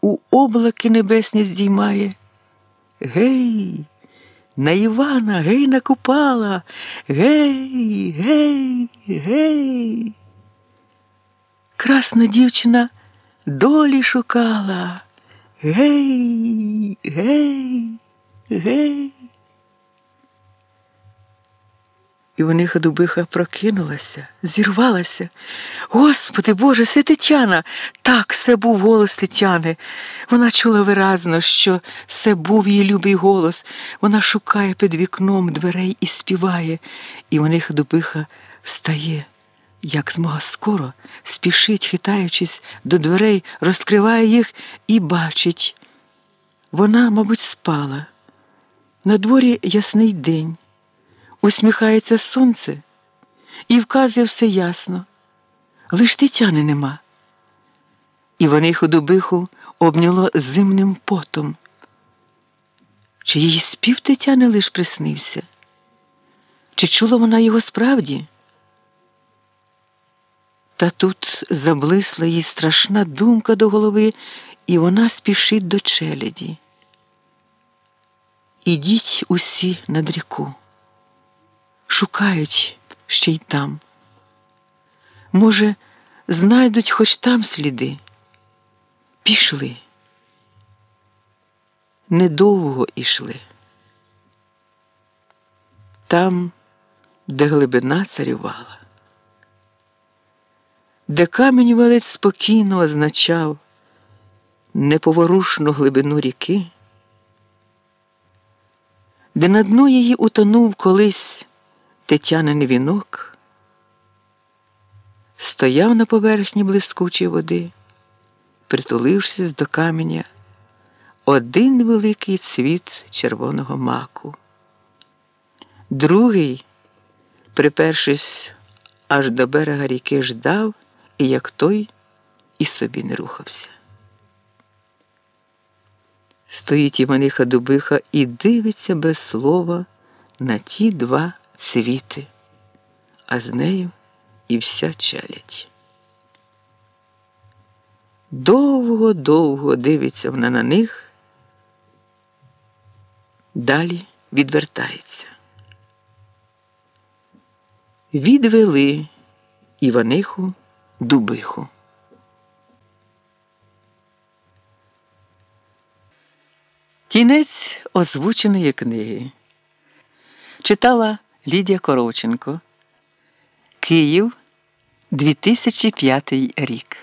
у облаки небесні здіймає. Гей, на Івана, гей, на Купала, гей, гей, гей. Красна дівчина долі шукала. Гей, гей, гей. І у них дубиха прокинулася, зірвалася. Господи Боже, це Тетяна. Так, це був голос Тетяни. Вона чула виразно, що це був її любий голос. Вона шукає під вікном дверей і співає, і у них дубиха встає. Як змога скоро, спішить, хитаючись до дверей, розкриває їх і бачить. Вона, мабуть, спала. На дворі ясний день. Усміхається сонце і вказує все ясно. Лиш Тетяни нема. І вони худобиху обняло зимним потом. Чи її спів Тетяни лиш приснився? Чи чула вона його справді? Та тут заблисла їй страшна думка до голови, і вона спішить до челяді. Ідіть усі над ріку шукають ще й там. Може, знайдуть хоч там сліди. Пішли. Недовго ішли. Там, де глибина царювала, де камінь велець спокійно означав неповорушну глибину ріки, де на дно її утонув колись. Тетянин вінок стояв на поверхні блискучої води, притулившись до каменя один великий цвіт червоного маку, другий, припершись аж до берега ріки, ждав, і як той і собі не рухався. Стоїть Іваниха Дубиха і дивиться без слова на ті два цвіти, а з нею і вся челядь. Довго-довго дивиться вона на них, далі відвертається. Відвели Іваниху Дубиху. Кінець озвученої книги читала Лідія Коровченко. Київ 2005 рік.